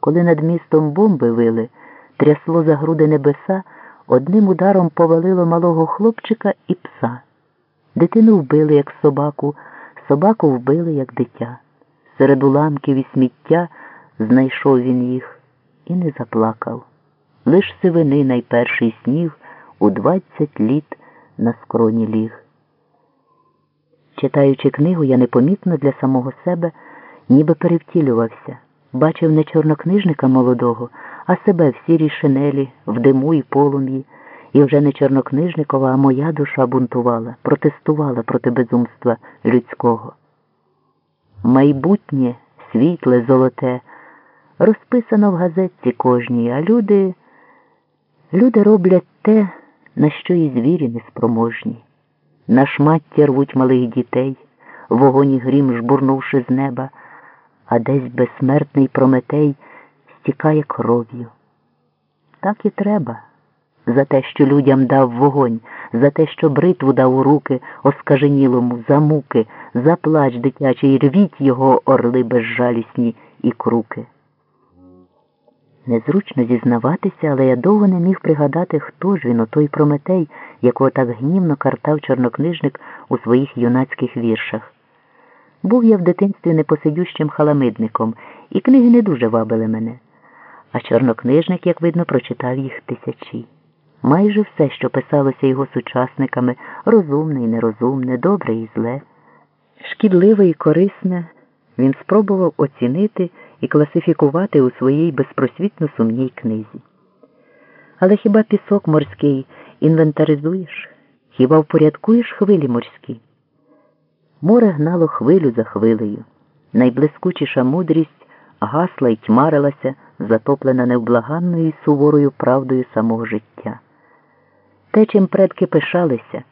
Коли над містом бомби вили, трясло за груди небеса, одним ударом повалило малого хлопчика і пса. Дитину вбили, як собаку, собаку вбили, як дитя. Серед уламків і сміття знайшов він їх і не заплакав. Лиш сивини найперший сніг у двадцять літ на скроні ліг. Читаючи книгу, я непомітно для самого себе ніби перевтілювався, бачив не чорнокнижника молодого, а себе в сірій шинелі, в диму і полум'ї, і вже не чорнокнижникова, а моя душа бунтувала, протестувала проти безумства людського. Майбутнє, світле, золоте, розписано в газетці кожній, а люди, люди роблять те, на що і звірі неспроможні. На шмаття рвуть малих дітей, вогонь і грім жбурнувши з неба, а десь безсмертний прометей стікає кров'ю. Так і треба. За те, що людям дав вогонь, за те, що бритву дав у руки оскаженілому, за муки, за плач дитячий, рвіть його орли безжалісні і круки. Незручно зізнаватися, але я довго не міг пригадати, хто ж він, отой Прометей, якого так гнівно картав чорнокнижник у своїх юнацьких віршах. Був я в дитинстві непосидющим халамидником, і книги не дуже вабили мене. А чорнокнижник, як видно, прочитав їх тисячі. Майже все, що писалося його сучасниками, розумне і нерозумне, добре і зле, шкідливе і корисне, він спробував оцінити і класифікувати у своїй безпросвітно сумній книзі. Але хіба пісок морський інвентаризуєш? Хіба впорядкуєш хвилі морські? Море гнало хвилю за хвилею. Найблискучіша мудрість гасла й тьмарилася, затоплена невблаганною і суворою правдою самого життя. Те, чим предки пишалися,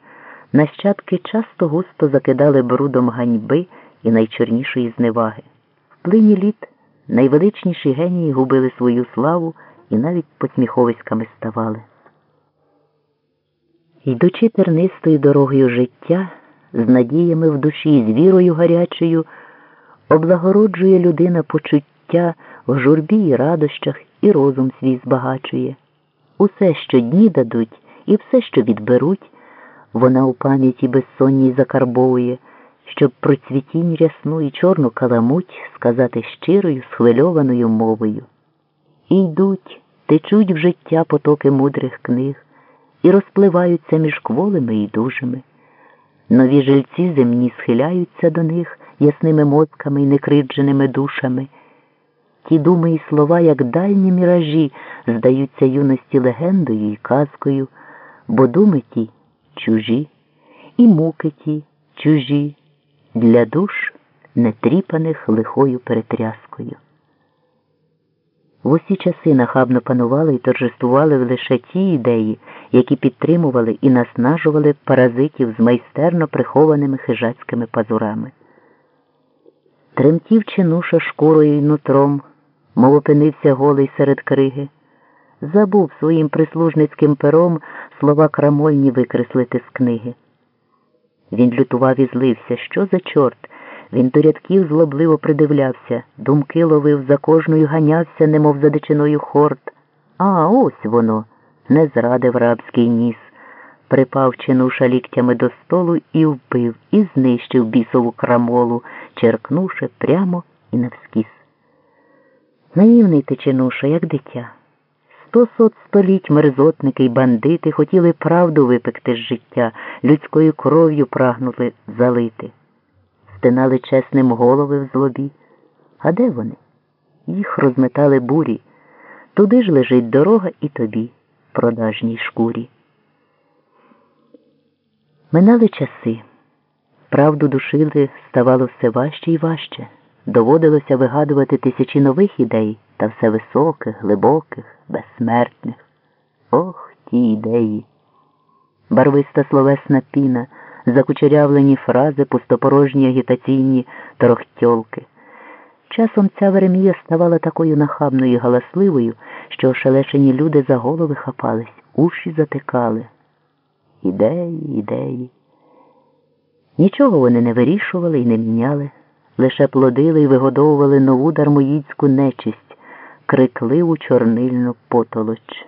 нащадки часто густо закидали брудом ганьби і найчорнішої зневаги. В плині літ найвеличніші генії губили свою славу і навіть посміховиськами ставали. Йдучи тернистою дорогою життя, з надіями в душі, з вірою гарячою, облагороджує людина почуття в журбі і радощах, і розум свій збагачує. Усе, що дні дадуть, і все, що відберуть, вона у пам'яті безсонній закарбовує, щоб про цвітінь рясну і чорну каламуть сказати щирою, схвильованою мовою. І йдуть, течуть в життя потоки мудрих книг і розпливаються між кволими і дужими. Нові жильці земні схиляються до них ясними мозками і некридженими душами. Ті думи і слова, як дальні міражі, здаються юності легендою і казкою, бо думи ті чужі, і муки ті чужі, для душ нетріпаних лихою перетряскою. В усі часи нахабно панували і торжествували лише ті ідеї, які підтримували і наснажували паразитів з майстерно прихованими хижацькими пазурами. Тремтів чинуша шкурою й нутром, мов опинився голий серед криги, забув своїм прислужницьким пером слова крамольні викреслити з книги. Він лютував і злився, що за чорт. Він до рядків злобливо придивлявся, думки ловив, за кожною ганявся, немов за дичиною хорт. А ось воно, не зрадив рабський ніс, припав чинуша ліктями до столу і вбив, і знищив бісову крамолу, черкнувши прямо і навскіз. Наївний ти чинуша, як дитя. Сто сот століть мерзотники й бандити хотіли правду випекти з життя, людською кров'ю прагнули залити стинали чесним голови в злобі. А де вони? Їх розметали бурі. Туди ж лежить дорога і тобі, продажній шкурі. Минали часи. Правду душили ставало все важче і важче. Доводилося вигадувати тисячі нових ідей та все високих, глибоких, безсмертних. Ох, ті ідеї. Барвиста словесна піна закучерявлені фрази, пустопорожні агітаційні торохтьолки. Часом ця Веремія ставала такою нахабною і галасливою, що ошелешені люди за голови хапались, уші затикали. Ідеї, ідеї. Нічого вони не вирішували і не міняли, лише плодили і вигодовували нову дармоїдську нечисть, крикливу чорнильну потолоч.